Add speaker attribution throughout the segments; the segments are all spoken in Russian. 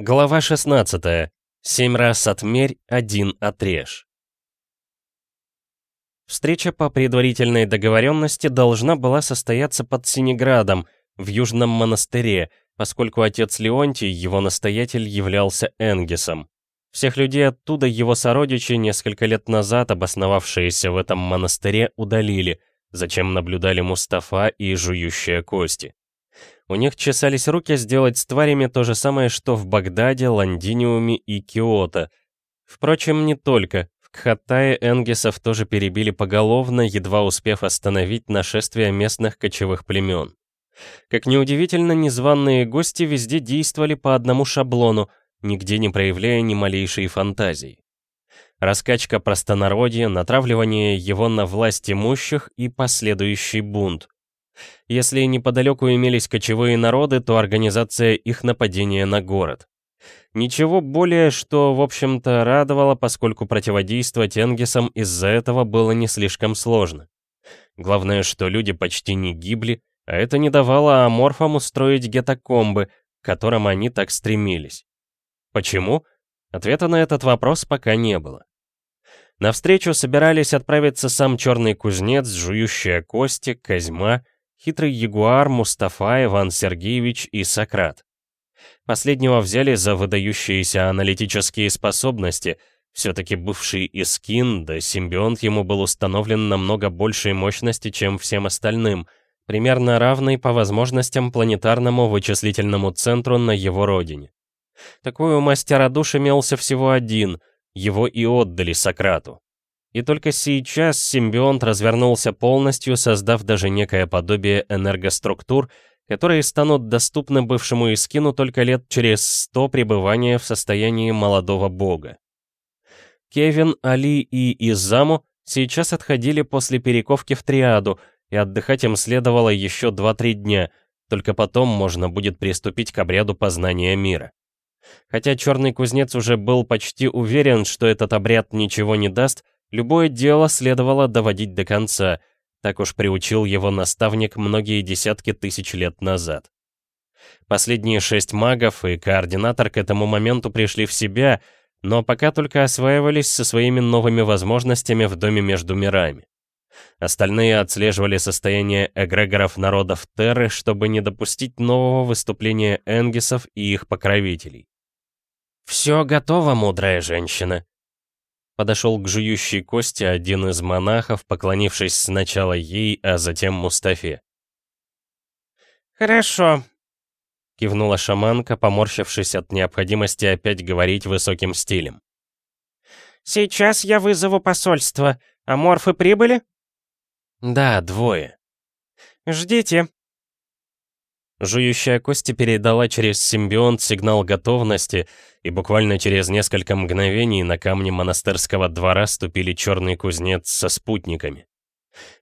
Speaker 1: Глава 16. Семь раз отмерь, один отрежь. Встреча по предварительной договоренности должна была состояться под Синеградом, в Южном монастыре, поскольку отец Леонтий, его настоятель, являлся Энгисом. Всех людей оттуда его сородичи, несколько лет назад обосновавшиеся в этом монастыре, удалили, зачем наблюдали Мустафа и жующие кости. У них чесались руки сделать с тварями то же самое, что в Багдаде, Лондиниуме и Киото. Впрочем, не только. В Кхаттае энгисов тоже перебили поголовно, едва успев остановить нашествие местных кочевых племен. Как неудивительно, незваные гости везде действовали по одному шаблону, нигде не проявляя ни малейшей фантазии. Раскачка простонародья, натравливание его на власть имущих и последующий бунт. Если неподалеку имелись кочевые народы, то организация их нападения на город. Ничего более, что, в общем-то, радовало, поскольку противодействовать Энгисам из-за этого было не слишком сложно. Главное, что люди почти не гибли, а это не давало аморфам устроить гетокомбы, к которым они так стремились. Почему? Ответа на этот вопрос пока не было. На встречу собирались отправиться сам черный кузнец, жующая кости, Козьма, хитрый ягуар Мустафа, Иван Сергеевич и Сократ. Последнего взяли за выдающиеся аналитические способности, все-таки бывший Искин, да симбионт ему был установлен намного большей мощности, чем всем остальным, примерно равный по возможностям планетарному вычислительному центру на его родине. Такой у мастера душ имелся всего один, его и отдали Сократу. И только сейчас симбионт развернулся полностью, создав даже некое подобие энергоструктур, которые станут доступны бывшему Искину только лет через сто пребывания в состоянии молодого бога. Кевин, Али и Изаму сейчас отходили после перековки в триаду, и отдыхать им следовало еще 2-3 дня, только потом можно будет приступить к обряду познания мира. Хотя черный кузнец уже был почти уверен, что этот обряд ничего не даст, Любое дело следовало доводить до конца, так уж приучил его наставник многие десятки тысяч лет назад. Последние шесть магов и координатор к этому моменту пришли в себя, но пока только осваивались со своими новыми возможностями в доме между мирами. Остальные отслеживали состояние эгрегоров народов Терры, чтобы не допустить нового выступления энгисов и их покровителей. «Все готово, мудрая женщина», Подошел к жующей кости один из монахов, поклонившись сначала ей, а затем Мустафе.
Speaker 2: «Хорошо», —
Speaker 1: кивнула шаманка, поморщившись от необходимости опять говорить высоким стилем.
Speaker 2: «Сейчас я вызову посольство. А морфы прибыли?»
Speaker 1: «Да, двое».
Speaker 2: «Ждите»,
Speaker 1: Жующая кости передала через симбионт сигнал готовности, и буквально через несколько мгновений на камне монастырского двора ступили черный кузнец со спутниками.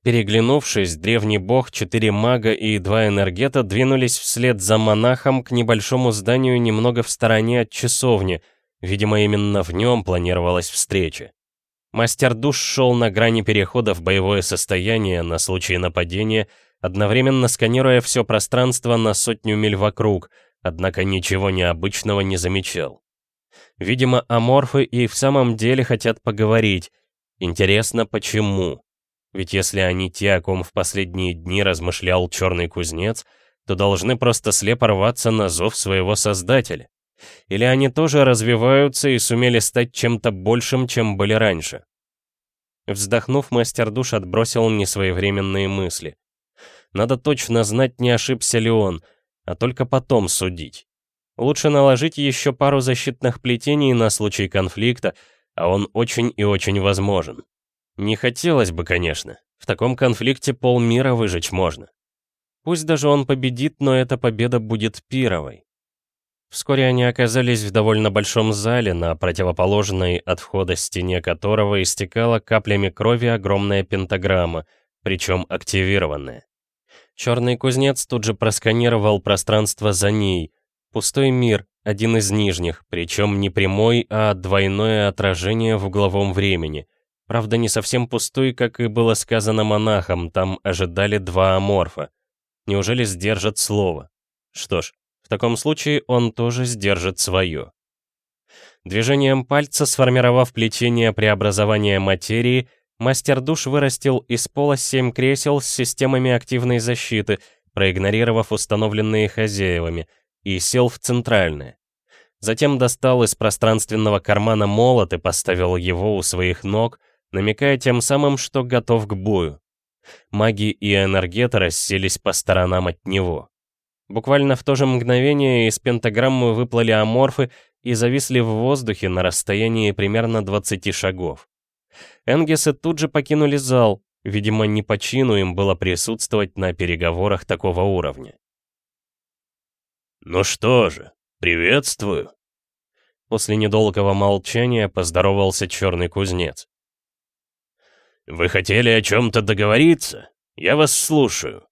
Speaker 1: Переглянувшись, древний бог, четыре мага и два энергета двинулись вслед за монахом к небольшому зданию немного в стороне от часовни, видимо, именно в нем планировалась встреча. Мастер душ шел на грани перехода в боевое состояние на случай нападения, одновременно сканируя все пространство на сотню миль вокруг, однако ничего необычного не замечал. Видимо, аморфы и в самом деле хотят поговорить. Интересно, почему? Ведь если они те, о ком в последние дни размышлял черный кузнец, то должны просто слепо рваться на зов своего создателя. Или они тоже развиваются и сумели стать чем-то большим, чем были раньше? Вздохнув, мастер душ отбросил несвоевременные мысли. Надо точно знать, не ошибся ли он, а только потом судить. Лучше наложить еще пару защитных плетений на случай конфликта, а он очень и очень возможен. Не хотелось бы, конечно. В таком конфликте полмира выжечь можно. Пусть даже он победит, но эта победа будет пировой. Вскоре они оказались в довольно большом зале, на противоположной от входа стене которого истекала каплями крови огромная пентаграмма, причем активированная. Черный кузнец тут же просканировал пространство за ней. Пустой мир, один из нижних, причем не прямой, а двойное отражение в угловом времени. Правда, не совсем пустой, как и было сказано монахам, там ожидали два аморфа. Неужели сдержат слово? Что ж, В таком случае он тоже сдержит свое. Движением пальца, сформировав плетение преобразования материи, мастер душ вырастил из пола семь кресел с системами активной защиты, проигнорировав установленные хозяевами, и сел в центральное. Затем достал из пространственного кармана молот и поставил его у своих ног, намекая тем самым, что готов к бою. Маги и энергеты расселись по сторонам от него. Буквально в то же мгновение из пентаграммы выплыли аморфы и зависли в воздухе на расстоянии примерно 20 шагов. Энгесы тут же покинули зал, видимо, не по чину им было присутствовать на переговорах такого уровня.
Speaker 3: «Ну что же, приветствую!»
Speaker 1: После недолгого молчания поздоровался черный кузнец.
Speaker 3: «Вы хотели о чем-то договориться? Я вас слушаю».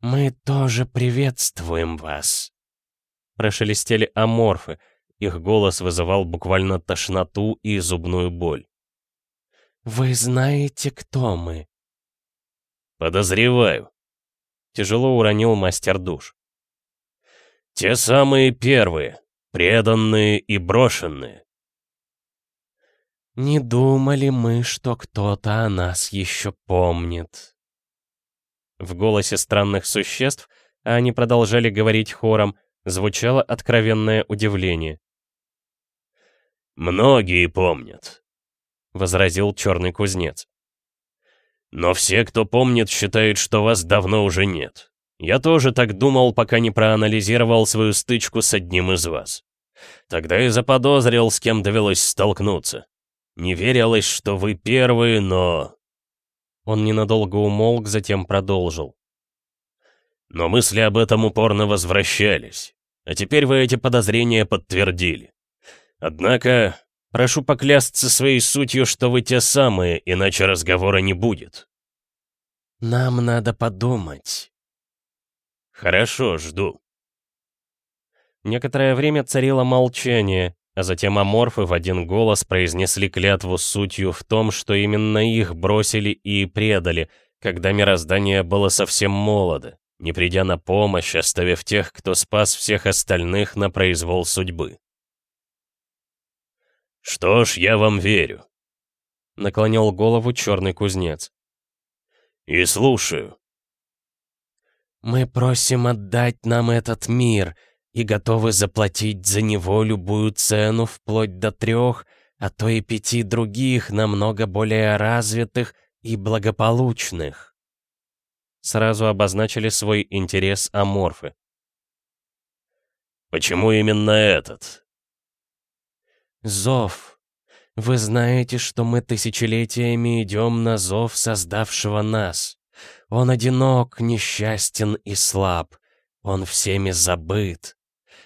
Speaker 2: «Мы тоже приветствуем вас», —
Speaker 1: прошелестели аморфы. Их голос вызывал буквально тошноту и зубную боль.
Speaker 2: «Вы знаете, кто мы?»
Speaker 3: «Подозреваю», — тяжело уронил мастер душ. «Те самые первые, преданные и брошенные».
Speaker 2: «Не думали мы, что кто-то о нас еще помнит»,
Speaker 1: в голосе странных существ, а они продолжали говорить хором, звучало откровенное удивление.
Speaker 3: «Многие помнят», — возразил черный кузнец. «Но все, кто помнит, считают, что вас давно уже нет. Я тоже так думал, пока не проанализировал свою стычку с одним из вас. Тогда и заподозрил, с кем довелось столкнуться. Не верилось, что вы первые, но
Speaker 1: он ненадолго умолк, затем продолжил.
Speaker 3: «Но мысли об этом упорно возвращались. А теперь вы эти подозрения подтвердили. Однако, прошу поклясться своей сутью, что вы те самые, иначе разговора не будет».
Speaker 2: «Нам надо подумать».
Speaker 3: «Хорошо, жду».
Speaker 1: Некоторое время царило молчание, а затем аморфы в один голос произнесли клятву сутью в том, что именно их бросили и предали, когда мироздание было совсем молодо, не придя на помощь, оставив тех, кто спас всех остальных на произвол судьбы.
Speaker 3: «Что ж, я вам верю», —
Speaker 1: наклонил голову черный кузнец.
Speaker 3: «И слушаю».
Speaker 2: «Мы просим отдать нам этот мир», — и готовы заплатить за него любую цену вплоть до трех, а то и пяти других, намного более развитых и благополучных.
Speaker 1: Сразу обозначили свой интерес аморфы.
Speaker 3: «Почему именно этот?»
Speaker 2: «Зов. Вы знаете, что мы тысячелетиями идем на зов создавшего нас. Он одинок, несчастен и слаб. Он всеми забыт.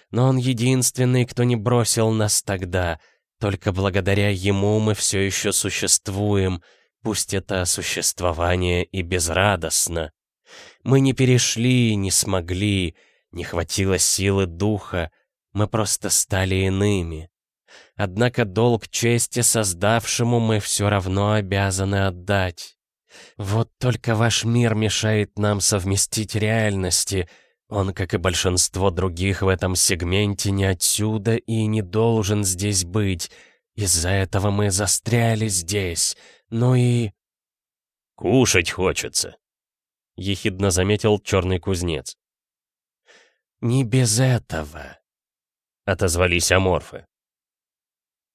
Speaker 2: Но он единственный, кто не бросил нас тогда. Только благодаря ему мы все еще существуем, пусть это существование и безрадостно. Мы не перешли, не смогли, не хватило силы духа, мы просто стали иными. Однако долг чести создавшему мы все равно обязаны отдать. Вот только ваш мир мешает нам совместить реальности — он, как и большинство других в этом сегменте, не отсюда и не должен здесь быть. Из-за этого мы застряли здесь. Ну и...
Speaker 3: «Кушать хочется», — ехидно заметил черный кузнец.
Speaker 2: «Не без этого», — отозвались аморфы.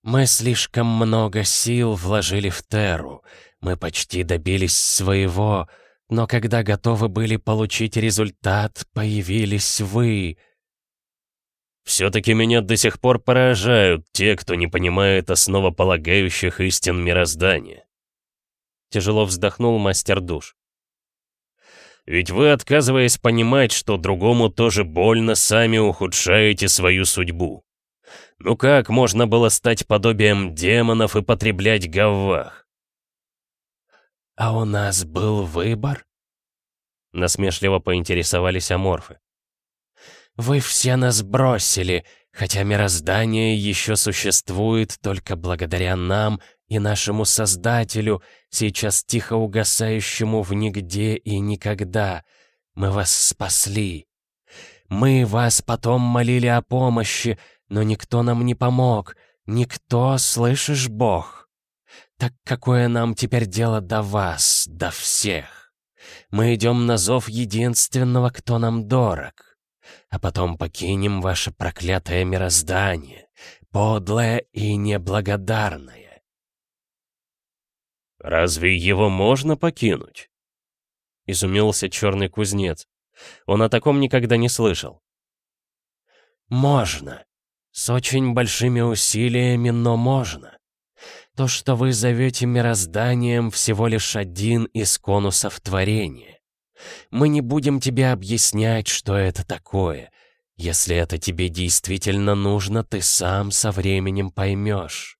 Speaker 2: «Мы слишком много сил вложили в Терру. Мы почти добились своего, но когда готовы были получить результат, появились вы.
Speaker 3: Все-таки меня до сих пор поражают те, кто не понимает основополагающих истин мироздания.
Speaker 1: Тяжело вздохнул мастер душ.
Speaker 3: Ведь вы, отказываясь понимать, что другому тоже больно, сами ухудшаете свою судьбу. Ну как можно было стать подобием демонов и потреблять гаввах?
Speaker 2: «А у нас был выбор?»
Speaker 1: Насмешливо поинтересовались аморфы.
Speaker 2: «Вы все нас бросили, хотя мироздание еще существует только благодаря нам и нашему Создателю, сейчас тихо угасающему в нигде и никогда. Мы вас спасли. Мы вас потом молили о помощи, но никто нам не помог. Никто, слышишь, Бог? Так какое нам теперь дело до вас, до всех? Мы идем на зов единственного, кто нам дорог. А потом покинем ваше проклятое мироздание, подлое и неблагодарное.
Speaker 3: «Разве его можно покинуть?» — изумился черный кузнец. Он о таком никогда не слышал.
Speaker 2: «Можно. С очень большими усилиями, но можно. То, что вы зовете мирозданием, всего лишь один из конусов творения. Мы не будем тебе объяснять, что это такое. Если это тебе действительно нужно, ты сам со временем поймешь».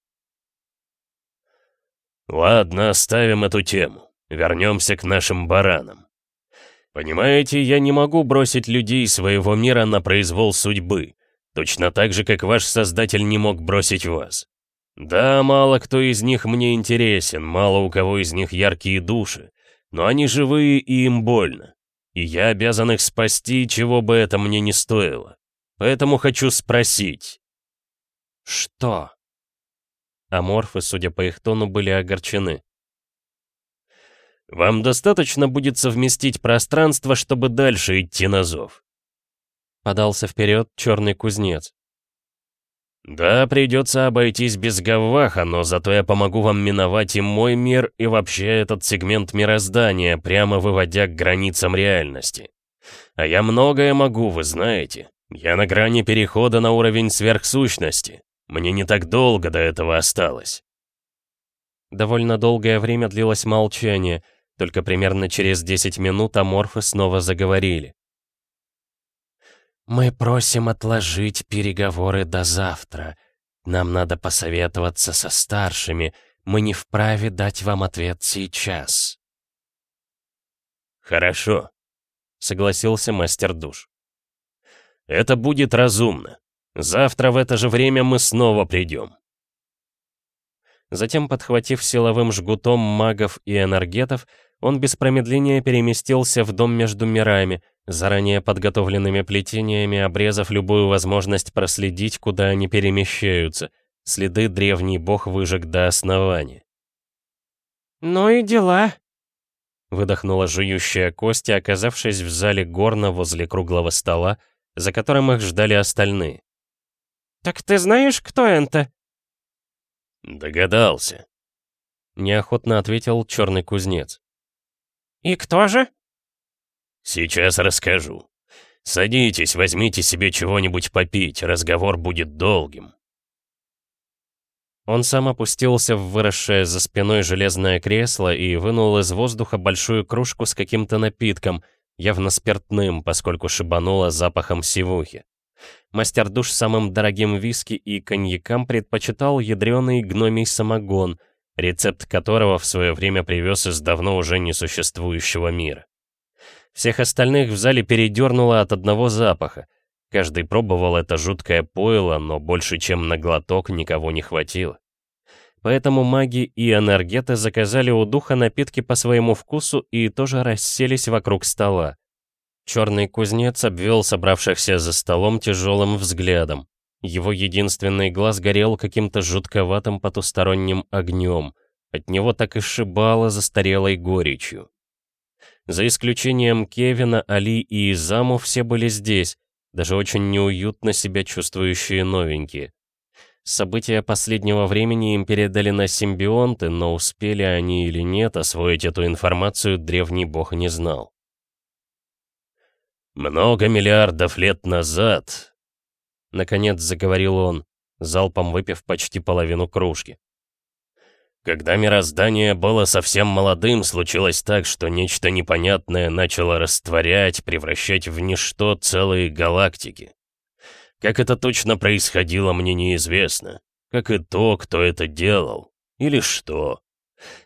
Speaker 3: «Ладно, оставим эту тему. Вернемся к нашим баранам. Понимаете, я не могу бросить людей своего мира на произвол судьбы, точно так же, как ваш создатель не мог бросить вас. Да, мало кто из них мне интересен, мало у кого из них яркие души, но они живые и им больно. И я обязан их спасти, чего бы это мне не стоило. Поэтому хочу спросить.
Speaker 2: Что?
Speaker 1: Аморфы, судя по их тону, были огорчены.
Speaker 3: Вам достаточно будет совместить пространство, чтобы дальше идти на зов.
Speaker 1: Подался вперед черный кузнец.
Speaker 3: Да, придется обойтись без Гавваха, но зато я помогу вам миновать и мой мир, и вообще этот сегмент мироздания, прямо выводя к границам реальности. А я многое могу, вы знаете. Я на грани перехода на уровень сверхсущности. Мне не так долго до этого осталось.
Speaker 1: Довольно долгое время длилось молчание — только примерно через 10 минут аморфы снова заговорили.
Speaker 2: «Мы просим отложить переговоры до завтра. Нам надо посоветоваться со старшими. Мы не вправе дать вам ответ сейчас».
Speaker 3: «Хорошо», — согласился мастер душ. «Это будет разумно. Завтра в это же время мы снова придем».
Speaker 1: Затем, подхватив силовым жгутом магов и энергетов, он без промедления переместился в дом между мирами, заранее подготовленными плетениями обрезав любую возможность проследить, куда они перемещаются. Следы древний бог выжег до основания.
Speaker 4: «Ну и дела», —
Speaker 1: выдохнула жующая Костя, оказавшись в зале горна возле круглого стола, за которым их ждали остальные.
Speaker 4: «Так ты знаешь, кто это?»
Speaker 3: «Догадался», —
Speaker 1: неохотно ответил черный кузнец.
Speaker 4: «И кто же?»
Speaker 3: «Сейчас расскажу. Садитесь, возьмите себе чего-нибудь попить, разговор будет долгим».
Speaker 1: Он сам опустился в выросшее за спиной железное кресло и вынул из воздуха большую кружку с каким-то напитком, явно спиртным, поскольку шибануло запахом сивухи. Мастер душ самым дорогим виски и коньякам предпочитал ядреный гномий самогон, рецепт которого в свое время привез из давно уже несуществующего мира. Всех остальных в зале передернуло от одного запаха. Каждый пробовал это жуткое пойло, но больше чем на глоток никого не хватило. Поэтому маги и энергеты заказали у духа напитки по своему вкусу и тоже расселись вокруг стола. Черный кузнец обвел собравшихся за столом тяжелым взглядом. Его единственный глаз горел каким-то жутковатым потусторонним огнем. От него так и шибало застарелой горечью. За исключением Кевина, Али и Изаму все были здесь, даже очень неуютно себя чувствующие новенькие. События последнего времени им передали на симбионты, но успели они или нет освоить эту информацию древний бог не знал.
Speaker 3: «Много миллиардов лет назад
Speaker 1: Наконец заговорил он, залпом выпив почти половину кружки.
Speaker 3: Когда мироздание было совсем молодым, случилось так, что нечто непонятное начало растворять, превращать в ничто целые галактики. Как это точно происходило, мне неизвестно. Как и то, кто это делал. Или что.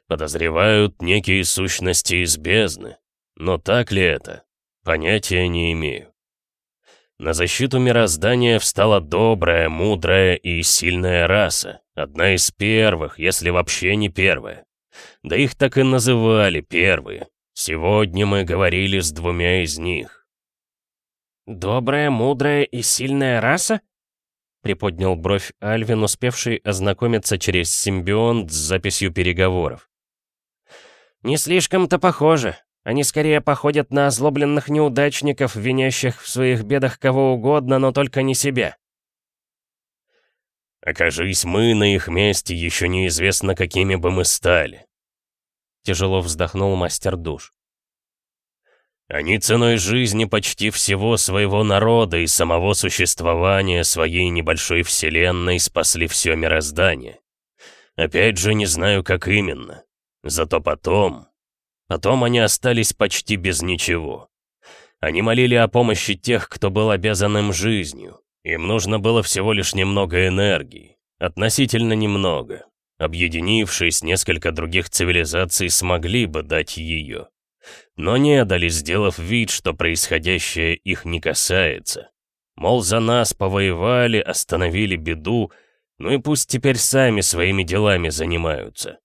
Speaker 3: Подозревают некие сущности из бездны. Но так ли это? Понятия не имею. На защиту мироздания встала добрая, мудрая и сильная раса. Одна из первых, если вообще не первая. Да их так и называли первые. Сегодня мы говорили с двумя из них.
Speaker 4: «Добрая, мудрая и сильная раса?»
Speaker 1: Приподнял бровь Альвин, успевший ознакомиться через симбионт с записью переговоров.
Speaker 4: «Не слишком-то похоже. Они скорее походят на озлобленных неудачников, винящих в своих бедах кого угодно, но только не себя».
Speaker 3: «Окажись мы на их месте, еще неизвестно, какими бы мы стали», — тяжело вздохнул мастер душ. Они ценой жизни почти всего своего народа и самого существования своей небольшой вселенной спасли все мироздание. Опять же, не знаю, как именно. Зато потом... Потом они остались почти без ничего. Они молили о помощи тех, кто был обязан им жизнью. Им нужно было всего лишь немного энергии. Относительно немного. Объединившись, несколько других цивилизаций смогли бы дать ее но не дали, сделав вид, что происходящее их не касается. Мол, за нас повоевали, остановили беду, ну и пусть теперь сами своими делами занимаются.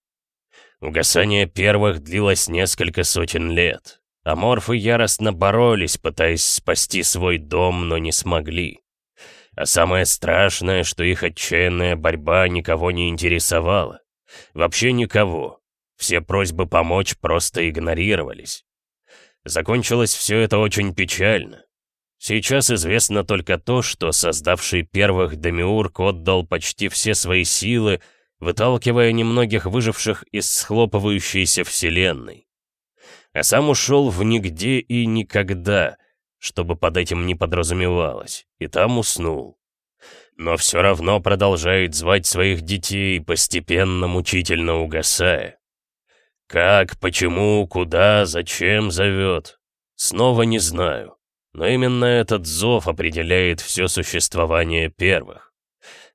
Speaker 3: Угасание первых длилось несколько сотен лет. Аморфы яростно боролись, пытаясь спасти свой дом, но не смогли. А самое страшное, что их отчаянная борьба никого не интересовала. Вообще никого. Все просьбы помочь просто игнорировались. Закончилось все это очень печально. Сейчас известно только то, что создавший первых Демиург отдал почти все свои силы, выталкивая немногих выживших из схлопывающейся вселенной. А сам ушел в нигде и никогда, чтобы под этим не подразумевалось, и там уснул. Но все равно продолжает звать своих детей, постепенно мучительно угасая. Как, почему, куда, зачем зовет? Снова не знаю. Но именно этот зов определяет все существование первых.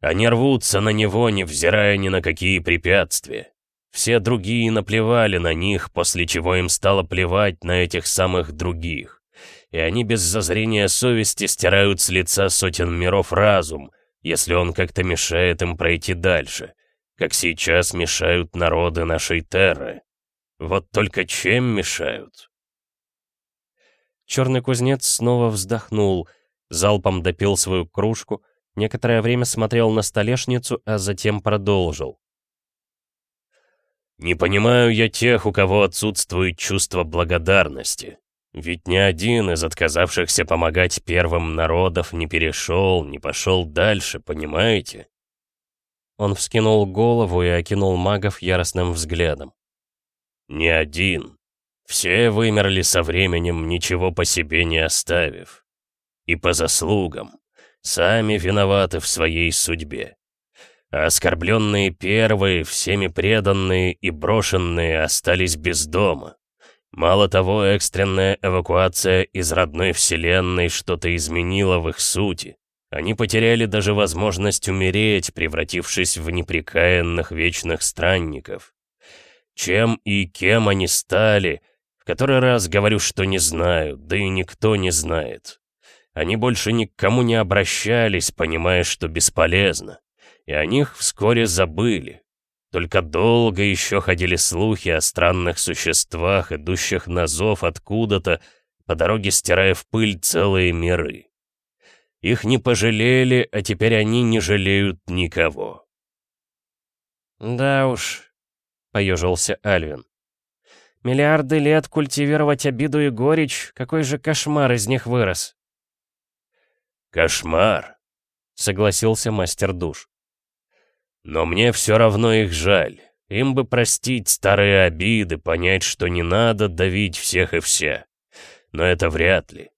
Speaker 3: Они рвутся на него, невзирая ни на какие препятствия. Все другие наплевали на них, после чего им стало плевать на этих самых других. И они без зазрения совести стирают с лица сотен миров разум, если он как-то мешает им пройти дальше, как сейчас мешают народы нашей Терры. Вот только чем мешают?
Speaker 1: Черный кузнец снова вздохнул, залпом допил свою кружку, некоторое время смотрел на столешницу, а затем продолжил.
Speaker 3: «Не понимаю я тех, у кого отсутствует чувство благодарности. Ведь ни один из отказавшихся помогать первым народов не перешел, не пошел дальше, понимаете?»
Speaker 1: Он вскинул голову и окинул магов яростным взглядом.
Speaker 3: «Не один. Все вымерли со временем, ничего по себе не оставив. И по заслугам. Сами виноваты в своей судьбе. Оскорбленные первые, всеми преданные и брошенные остались без дома. Мало того, экстренная эвакуация из родной вселенной что-то изменила в их сути. Они потеряли даже возможность умереть, превратившись в непрекаянных вечных странников. Чем и кем они стали, в который раз говорю, что не знаю, да и никто не знает. Они больше ни к кому не обращались, понимая, что бесполезно. И о них вскоре забыли. Только долго еще ходили слухи о странных существах, идущих на зов откуда-то, по дороге стирая в пыль целые миры. Их не пожалели, а теперь они не жалеют никого.
Speaker 4: «Да уж, — поежился Альвин. «Миллиарды лет культивировать обиду и горечь, какой же кошмар из них вырос!»
Speaker 3: «Кошмар!» — согласился мастер душ. «Но мне все равно их жаль. Им бы простить старые обиды, понять, что не надо давить всех и вся. Но это вряд ли.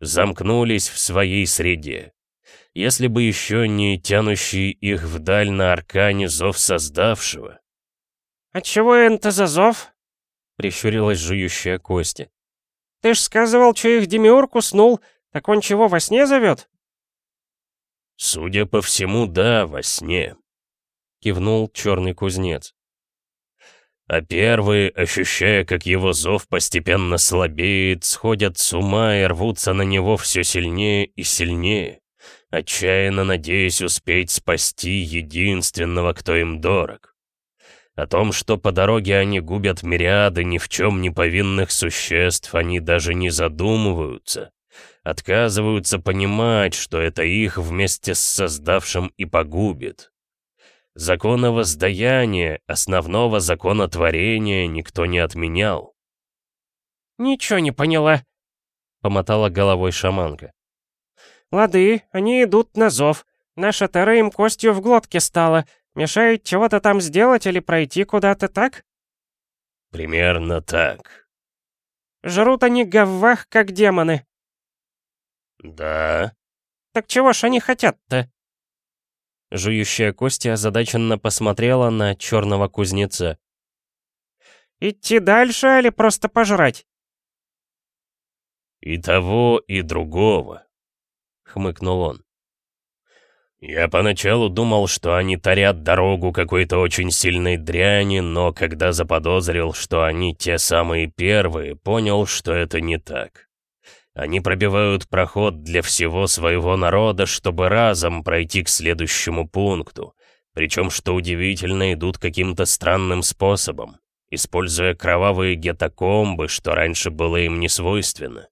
Speaker 3: Замкнулись в своей среде. Если бы еще не тянущий их вдаль на аркане зов создавшего,
Speaker 4: «Отчего это за зов?»
Speaker 1: — прищурилась жующая Кости.
Speaker 4: «Ты ж сказывал, что их Демиург уснул, так он чего, во сне зовет?»
Speaker 3: «Судя по всему, да, во сне», — кивнул черный кузнец. А первые, ощущая, как его зов постепенно слабеет, сходят с ума и рвутся на него все сильнее и сильнее, отчаянно надеясь успеть спасти единственного, кто им дорог. О том, что по дороге они губят мириады ни в чем не повинных существ, они даже не задумываются. Отказываются понимать, что это их вместе с создавшим и погубит. Закона воздаяния, основного закона творения никто не отменял.
Speaker 4: «Ничего не поняла», — помотала головой шаманка. «Лады, они идут на зов. Наша Тера им костью в глотке стала. Мешает чего-то там сделать или пройти куда-то, так?»
Speaker 3: «Примерно так».
Speaker 4: «Жрут они говвах, как демоны».
Speaker 3: «Да».
Speaker 4: «Так чего ж они хотят-то?»
Speaker 1: Жующая кости озадаченно посмотрела на черного кузнеца.
Speaker 4: «Идти дальше или просто пожрать?»
Speaker 3: «И того, и другого», — хмыкнул он. «Я поначалу думал, что они тарят дорогу какой-то очень сильной дряни, но когда заподозрил, что они те самые первые, понял, что это не так. Они пробивают проход для всего своего народа, чтобы разом пройти к следующему пункту. Причем, что удивительно, идут каким-то странным способом, используя кровавые гетокомбы, что раньше было им не свойственно.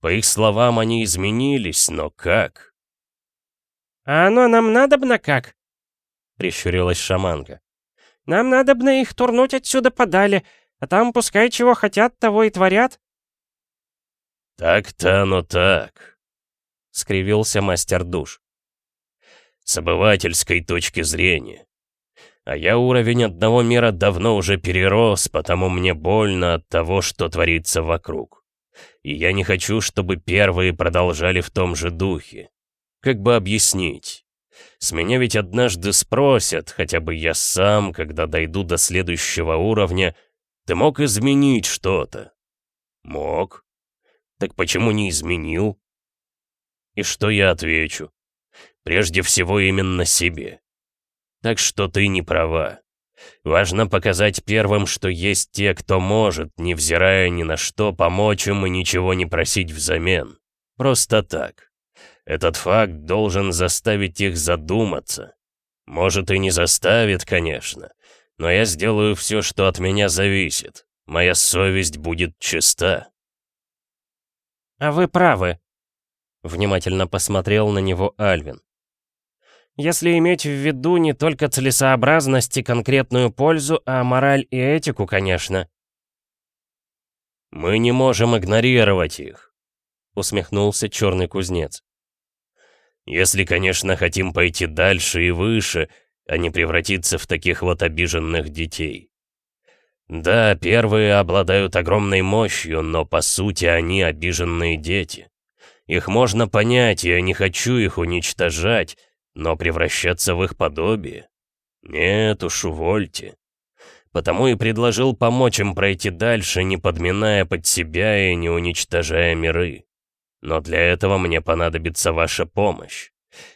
Speaker 3: По их словам, они изменились, но как?
Speaker 4: «А оно нам надобно как?»
Speaker 1: — прищурилась шаманка.
Speaker 4: «Нам надобно их турнуть отсюда подали, а там пускай чего хотят, того и творят».
Speaker 3: «Так-то оно так», — скривился мастер душ. «С обывательской точки зрения. А я уровень одного мира давно уже перерос, потому мне больно от того, что творится вокруг. И я не хочу, чтобы первые продолжали в том же духе. Как бы объяснить? С меня ведь однажды спросят, хотя бы я сам, когда дойду до следующего уровня, ты мог изменить что-то? Мог. Так почему не изменил? И что я отвечу? Прежде всего именно себе. Так что ты не права. Важно показать первым, что есть те, кто может, невзирая ни на что, помочь им и ничего не просить взамен. Просто так. Этот факт должен заставить их задуматься. Может и не заставит, конечно, но я сделаю все, что от меня зависит. Моя совесть будет чиста.
Speaker 4: «А вы правы», —
Speaker 1: внимательно посмотрел на него Альвин.
Speaker 4: Если иметь в виду не только целесообразность и конкретную пользу, а мораль и этику, конечно.
Speaker 3: «Мы не можем игнорировать их», — усмехнулся черный кузнец. «Если, конечно, хотим пойти дальше и выше, а не превратиться в таких вот обиженных детей. Да, первые обладают огромной мощью, но по сути они обиженные дети. Их можно понять, я не хочу их уничтожать, но превращаться в их подобие? Нет уж, увольте. Потому и предложил помочь им пройти дальше, не подминая под себя и не уничтожая миры. Но для этого мне понадобится ваша помощь.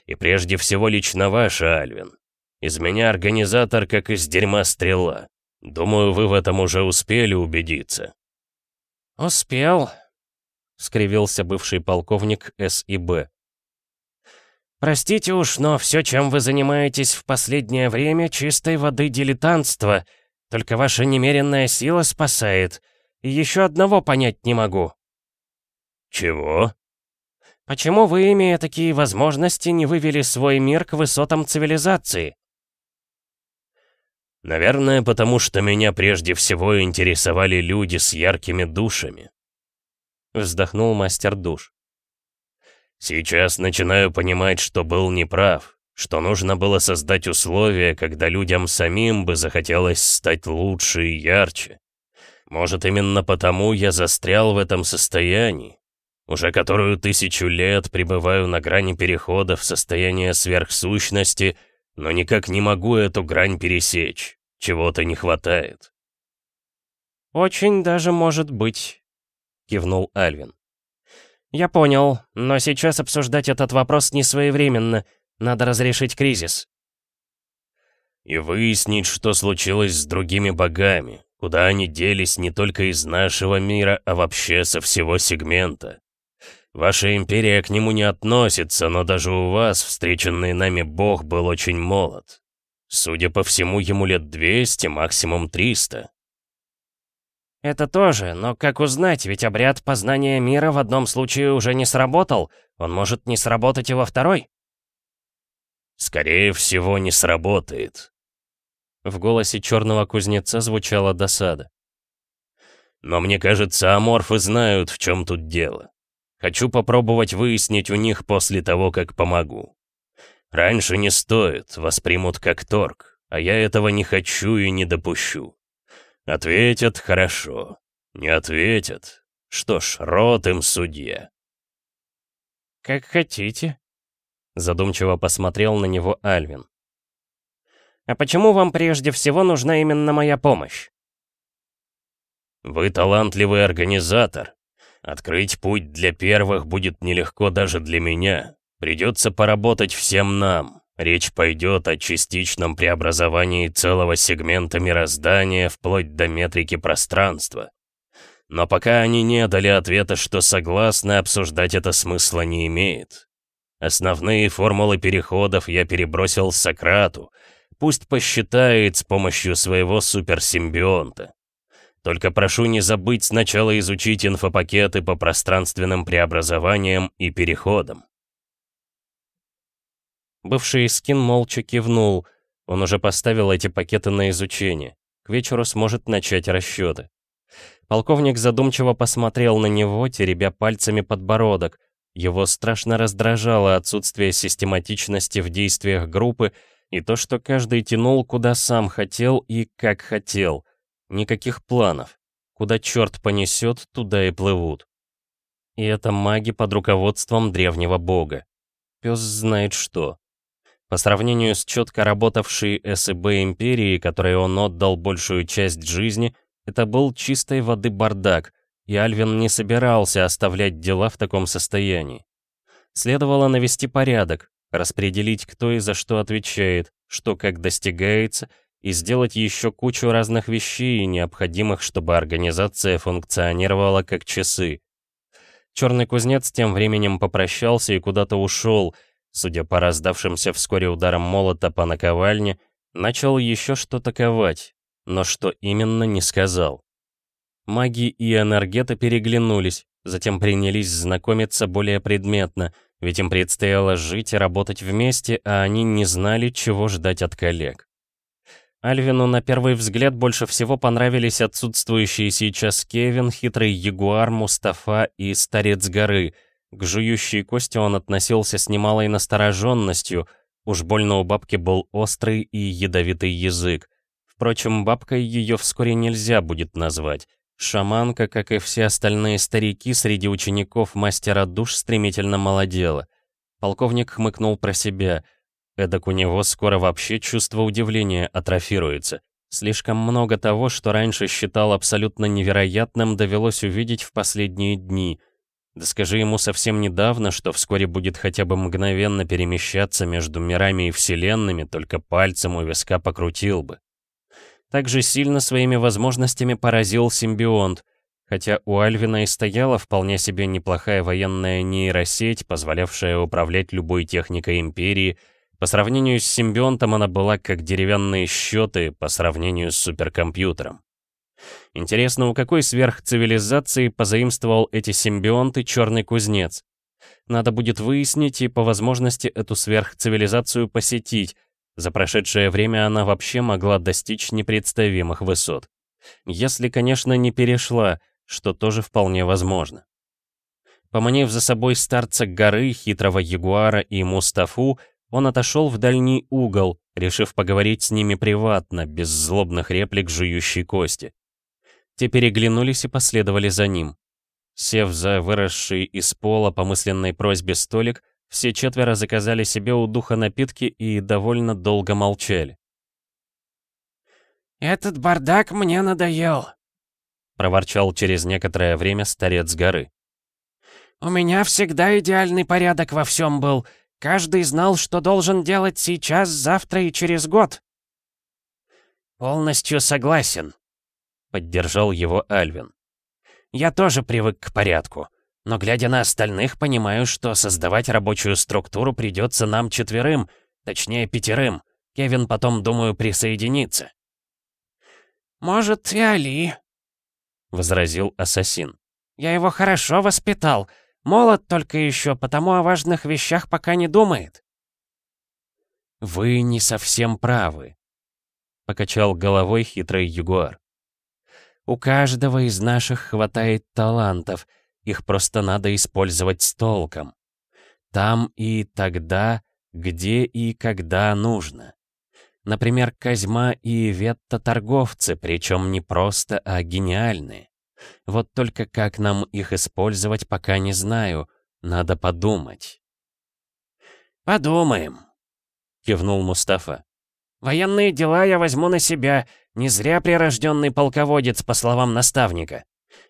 Speaker 3: И прежде всего лично ваша, Альвин. Из меня организатор, как из дерьма стрела. Думаю, вы в этом уже успели убедиться.
Speaker 4: «Успел», —
Speaker 1: скривился бывший полковник СИБ.
Speaker 4: «Простите уж, но все, чем вы занимаетесь в последнее время, чистой воды дилетантство. Только ваша немеренная сила спасает. И еще одного понять не могу».
Speaker 3: «Чего?»
Speaker 4: «Почему вы, имея такие возможности, не вывели свой мир к высотам цивилизации?»
Speaker 3: «Наверное, потому что меня прежде всего интересовали люди с яркими душами», — вздохнул мастер душ. Сейчас начинаю понимать, что был неправ, что нужно было создать условия, когда людям самим бы захотелось стать лучше и ярче. Может, именно потому я застрял в этом состоянии. Уже которую тысячу лет пребываю на грани перехода в состояние сверхсущности, но никак не могу эту грань пересечь. Чего-то не хватает.
Speaker 4: «Очень даже может быть», — кивнул Альвин. «Я понял, но сейчас обсуждать этот вопрос не своевременно. Надо разрешить кризис».
Speaker 3: «И выяснить, что случилось с другими богами, куда они делись не только из нашего мира, а вообще со всего сегмента. Ваша империя к нему не относится, но даже у вас встреченный нами бог был очень молод. Судя по всему, ему лет 200, максимум 300».
Speaker 4: «Это тоже, но как узнать, ведь обряд познания мира в одном случае уже не сработал, он может не сработать и во второй».
Speaker 3: «Скорее всего, не сработает».
Speaker 1: В голосе черного кузнеца звучала досада.
Speaker 3: «Но мне кажется, аморфы знают, в чем тут дело. Хочу попробовать выяснить у них после того, как помогу. Раньше не стоит, воспримут как торг, а я этого не хочу и не допущу. Ответят — хорошо. Не ответят. Что ж, рот им судья.
Speaker 1: «Как хотите», — задумчиво посмотрел на него Альвин.
Speaker 4: «А почему вам прежде всего нужна именно моя помощь?»
Speaker 3: «Вы талантливый организатор. Открыть путь для первых будет нелегко даже для меня. Придется поработать всем нам. Речь пойдет о частичном преобразовании целого сегмента мироздания вплоть до метрики пространства. Но пока они не дали ответа, что согласны, обсуждать это смысла не имеет. Основные формулы переходов я перебросил Сократу. Пусть посчитает с помощью своего суперсимбионта. Только прошу не забыть сначала изучить инфопакеты по пространственным преобразованиям и переходам.
Speaker 1: Бывший скин молча кивнул. Он уже поставил эти пакеты на изучение. К вечеру сможет начать расчеты. Полковник задумчиво посмотрел на него, теребя пальцами подбородок. Его страшно раздражало отсутствие систематичности в действиях группы и то, что каждый тянул куда сам хотел и как хотел. Никаких планов. Куда черт понесет, туда и плывут. И это маги под руководством древнего бога. Пес знает что. По сравнению с четко работавшей СБ Империи, которой он отдал большую часть жизни, это был чистой воды бардак, и Альвин не собирался оставлять дела в таком состоянии. Следовало навести порядок, распределить, кто и за что отвечает, что как достигается, и сделать еще кучу разных вещей, необходимых, чтобы организация функционировала как часы. Черный кузнец тем временем попрощался и куда-то ушел, судя по раздавшимся вскоре ударам молота по наковальне, начал еще что-то ковать, но что именно не сказал. Маги и энергеты переглянулись, затем принялись знакомиться более предметно, ведь им предстояло жить и работать вместе, а они не знали, чего ждать от коллег. Альвину на первый взгляд больше всего понравились отсутствующие сейчас Кевин, хитрый ягуар, Мустафа и Старец горы — к жующей кости он относился с немалой настороженностью, уж больно у бабки был острый и ядовитый язык. Впрочем, бабкой ее вскоре нельзя будет назвать. Шаманка, как и все остальные старики, среди учеников мастера душ стремительно молодела. Полковник хмыкнул про себя. Эдак у него скоро вообще чувство удивления атрофируется. Слишком много того, что раньше считал абсолютно невероятным, довелось увидеть в последние дни — да скажи ему совсем недавно, что вскоре будет хотя бы мгновенно перемещаться между мирами и вселенными, только пальцем у виска покрутил бы. Также сильно своими возможностями поразил симбионт, хотя у Альвина и стояла вполне себе неплохая военная нейросеть, позволявшая управлять любой техникой Империи, по сравнению с симбионтом она была как деревянные счеты по сравнению с суперкомпьютером. Интересно, у какой сверхцивилизации позаимствовал эти симбионты черный кузнец? Надо будет выяснить и по возможности эту сверхцивилизацию посетить. За прошедшее время она вообще могла достичь непредставимых высот. Если, конечно, не перешла, что тоже вполне возможно. Поманив за собой старца горы, хитрого ягуара и Мустафу, он отошел в дальний угол, решив поговорить с ними приватно, без злобных реплик жующей кости. Те переглянулись и последовали за ним. Сев за выросший из пола по мысленной просьбе столик, все четверо заказали себе у духа напитки и довольно долго молчали.
Speaker 4: «Этот бардак мне надоел», —
Speaker 1: проворчал через некоторое время старец горы.
Speaker 4: «У меня всегда идеальный порядок во всем был. Каждый знал, что должен делать сейчас, завтра и через год». «Полностью согласен», Поддержал его Альвин. «Я тоже привык к порядку. Но глядя на остальных, понимаю, что создавать рабочую структуру придется нам четверым, точнее пятерым. Кевин потом, думаю, присоединится». «Может, и Али», —
Speaker 1: возразил ассасин.
Speaker 4: «Я его хорошо воспитал. Молод только еще, потому о важных вещах пока не думает».
Speaker 1: «Вы не совсем правы», — покачал головой хитрый ягуар. «У каждого из наших хватает талантов, их просто надо использовать с толком. Там и тогда, где и когда нужно. Например, Козьма и Ветта торговцы, причем не просто, а гениальные. Вот только как нам их использовать, пока не знаю. Надо подумать.
Speaker 4: «Подумаем», — кивнул Мустафа. «Военные дела я возьму на себя. Не зря прирожденный полководец, по словам наставника.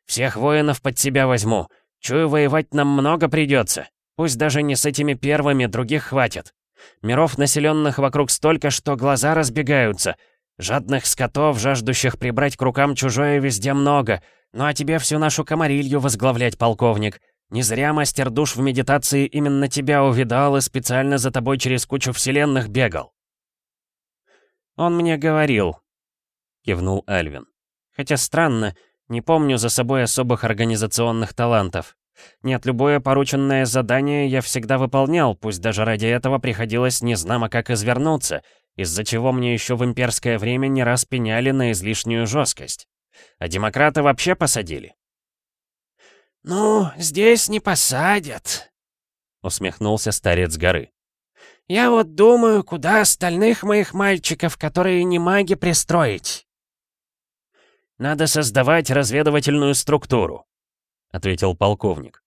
Speaker 4: Всех воинов под себя возьму. Чую, воевать нам много придется. Пусть даже не с этими первыми, других хватит. Миров, населенных вокруг столько, что глаза разбегаются. Жадных скотов, жаждущих прибрать к рукам чужое, везде много. Ну а тебе всю нашу комарилью возглавлять, полковник. Не зря мастер душ в медитации именно тебя увидал и специально за тобой через кучу вселенных бегал.
Speaker 1: «Он мне говорил», — кивнул Альвин. «Хотя странно, не помню за собой особых организационных талантов. Нет, любое порученное задание я всегда выполнял, пусть даже ради этого приходилось незнамо как извернуться, из-за чего мне еще в имперское время не раз пеняли на излишнюю жесткость. А демократы вообще посадили.
Speaker 4: «Ну, здесь не посадят», — усмехнулся старец горы. «Я вот думаю, куда остальных моих мальчиков, которые не маги, пристроить?»
Speaker 1: «Надо создавать разведывательную структуру», — ответил полковник.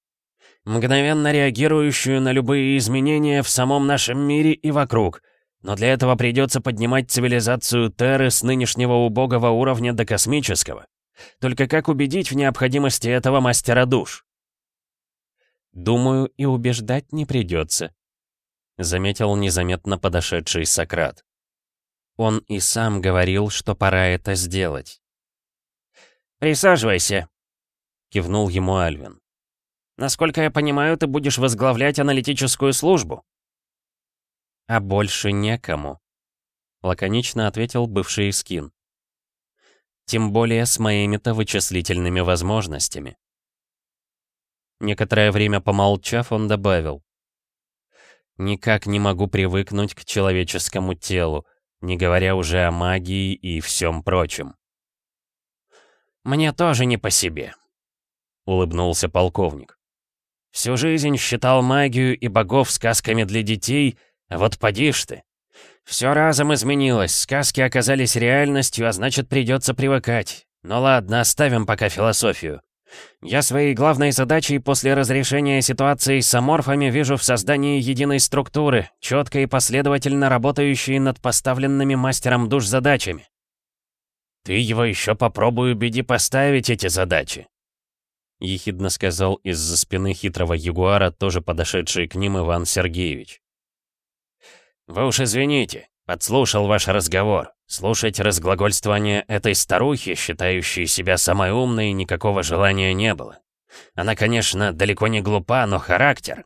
Speaker 1: «Мгновенно реагирующую на любые изменения в самом нашем мире и вокруг. Но для этого придется поднимать цивилизацию Терры с нынешнего убогого уровня до космического. Только как убедить в необходимости этого мастера душ?» «Думаю, и убеждать не придется», — заметил незаметно подошедший Сократ. Он и сам говорил, что пора это сделать.
Speaker 4: «Присаживайся», —
Speaker 1: кивнул ему Альвин.
Speaker 4: «Насколько я понимаю, ты будешь возглавлять аналитическую службу?»
Speaker 1: «А больше некому», — лаконично ответил бывший скин. «Тем более с моими-то вычислительными возможностями». Некоторое время помолчав, он добавил. «Никак не могу привыкнуть к человеческому телу, не говоря уже о магии и всем прочем».
Speaker 4: «Мне тоже не по себе»,
Speaker 1: улыбнулся полковник.
Speaker 4: «Всю жизнь считал магию и богов сказками для детей, а вот поди ж ты. Все разом изменилось, сказки оказались реальностью, а значит придется привыкать. Ну ладно, оставим пока философию. Я своей главной задачей после разрешения ситуации с аморфами вижу в создании единой структуры, четко и последовательно работающей над поставленными мастером душ задачами. Ты его еще попробуй убеди поставить эти задачи.
Speaker 1: — ехидно сказал из-за спины хитрого ягуара, тоже подошедший к ним Иван Сергеевич.
Speaker 4: «Вы уж извините, подслушал ваш разговор. Слушать разглагольствование этой старухи, считающей себя самой умной, никакого желания не было. Она, конечно, далеко не глупа, но характер...»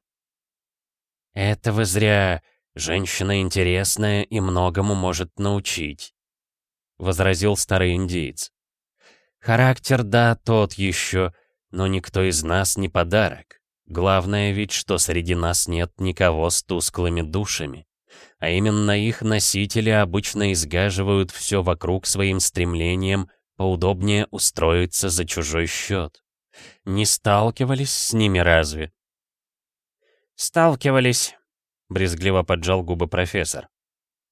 Speaker 1: «Это вы зря. Женщина интересная и многому может научить», — возразил старый индиец. «Характер, да, тот еще, но никто из нас не подарок. Главное ведь, что среди нас нет никого с тусклыми душами. А именно их носители обычно изгаживают все вокруг своим стремлением поудобнее устроиться за чужой счет. Не сталкивались с ними разве?
Speaker 4: «Сталкивались», —
Speaker 1: брезгливо поджал губы профессор.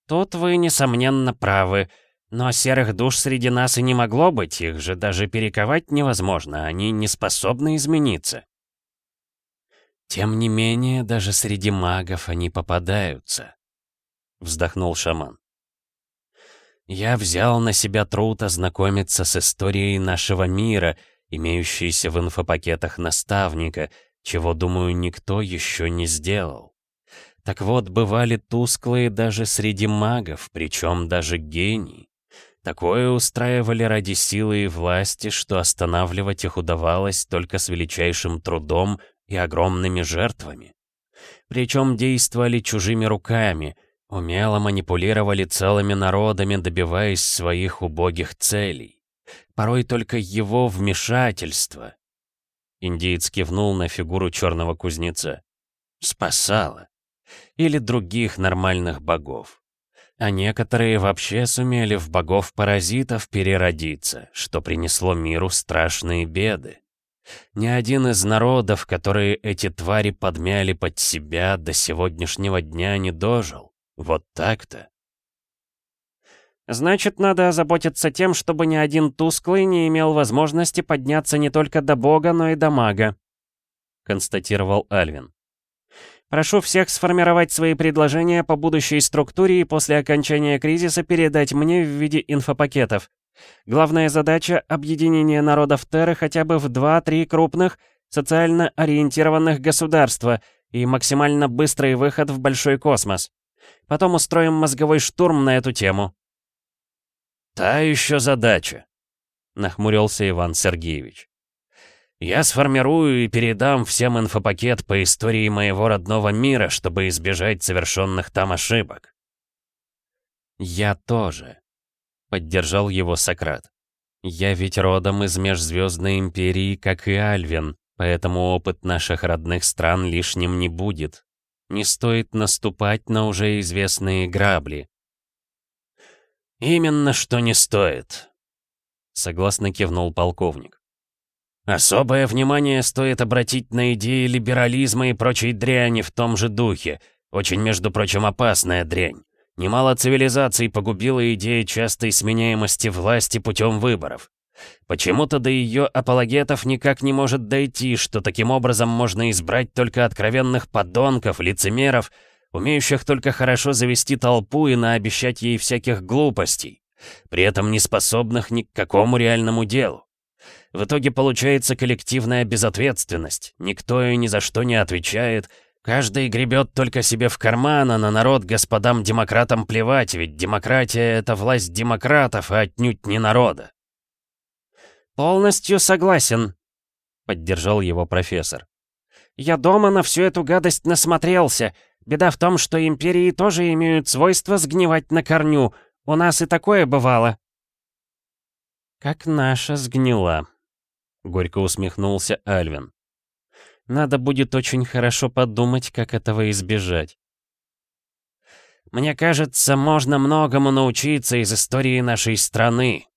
Speaker 4: «Тут вы, несомненно, правы. Но серых душ среди нас и не могло быть, их же даже перековать невозможно, они не способны измениться.
Speaker 1: Тем не менее, даже среди магов они попадаются, вздохнул шаман. Я взял на себя труд ознакомиться с историей нашего мира, имеющейся в инфопакетах наставника, чего, думаю, никто еще не сделал. Так вот, бывали тусклые даже среди магов, причем даже гений. Такое устраивали ради силы и власти, что останавливать их удавалось только с величайшим трудом и огромными жертвами. Причем действовали чужими руками, умело манипулировали целыми народами, добиваясь своих убогих целей.
Speaker 2: Порой только его вмешательство. Индеец кивнул на фигуру черного кузнеца. Спасало. Или других нормальных богов. А некоторые вообще сумели в богов-паразитов переродиться, что принесло миру страшные беды. Ни один из народов, которые эти твари подмяли под себя, до сегодняшнего дня не дожил. Вот так-то.
Speaker 4: Значит, надо озаботиться тем, чтобы ни один тусклый не имел возможности подняться не только до бога, но и до мага», — констатировал Альвин. «Прошу всех сформировать свои предложения по будущей структуре и после окончания кризиса передать мне в виде инфопакетов. Главная задача — объединение народов Терры хотя бы в 2-3 крупных, социально ориентированных государства и максимально быстрый выход в большой космос. Потом устроим мозговой штурм на эту тему».
Speaker 2: «Та еще задача», — нахмурился Иван Сергеевич. «Я сформирую и передам всем инфопакет по истории моего родного мира, чтобы избежать совершенных там ошибок».
Speaker 1: «Я тоже», Поддержал его Сократ. «Я ведь родом из Межзвездной Империи, как и Альвин, поэтому опыт наших родных стран лишним не будет. Не стоит наступать на уже известные грабли».
Speaker 2: «Именно что не стоит», — согласно кивнул полковник. «Особое внимание стоит обратить на идеи либерализма и прочей дряни в том же духе, очень, между прочим, опасная дрянь. Немало цивилизаций погубила идея частой сменяемости власти путем выборов. Почему-то до ее апологетов никак не может дойти, что таким образом можно избрать только откровенных подонков, лицемеров, умеющих только хорошо завести толпу и наобещать ей всяких глупостей, при этом не способных ни к какому реальному делу. В итоге получается коллективная безответственность, никто и ни за что не отвечает, Каждый гребет только себе в карман, а на народ господам-демократам плевать, ведь демократия — это власть демократов, а отнюдь не народа.
Speaker 4: «Полностью согласен», — поддержал его профессор. «Я дома на всю эту гадость насмотрелся. Беда в том, что империи тоже имеют свойство сгнивать на корню. У нас и такое бывало».
Speaker 1: «Как наша сгнила», — горько усмехнулся Альвин. Надо будет очень хорошо подумать, как этого избежать.
Speaker 2: «Мне кажется, можно многому научиться из истории нашей страны»,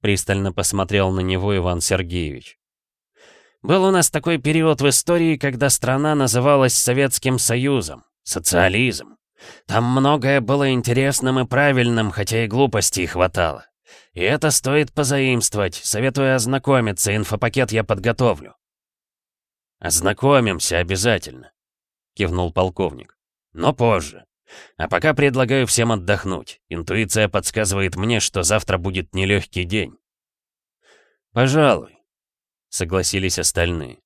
Speaker 2: Пристально посмотрел на него Иван Сергеевич. «Был у нас такой период в истории, когда страна называлась Советским Союзом, социализм. Там многое было интересным и правильным, хотя и глупостей хватало. И это стоит позаимствовать, советую ознакомиться, инфопакет я подготовлю. «Ознакомимся обязательно», — кивнул полковник. «Но позже. А пока предлагаю всем отдохнуть. Интуиция подсказывает мне, что завтра будет нелегкий день». «Пожалуй», — согласились остальные.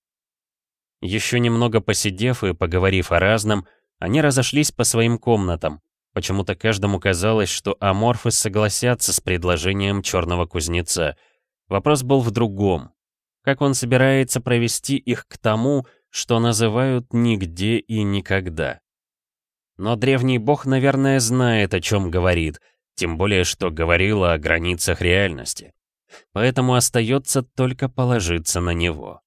Speaker 1: Еще немного посидев и поговорив о разном, они разошлись по своим комнатам. Почему-то каждому казалось, что аморфы согласятся с предложением черного кузнеца. Вопрос был в другом как он собирается провести их к тому, что называют «нигде и никогда». Но древний бог, наверное, знает, о чем говорит, тем более, что говорил о границах реальности. Поэтому остается только положиться на него.